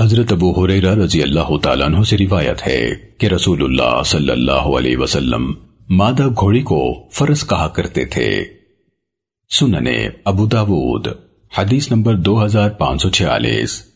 حضرت ابو حریرہ رضی اللہ تعالیٰ عنہ سے روایت ہے کہ رسول اللہ صلی اللہ علیہ وسلم مادہ گھوڑی کو فرس کہا کرتے تھے۔ سننے ابو داود، حدیث نمبر دو ہزار پانچ سو چھیالیس۔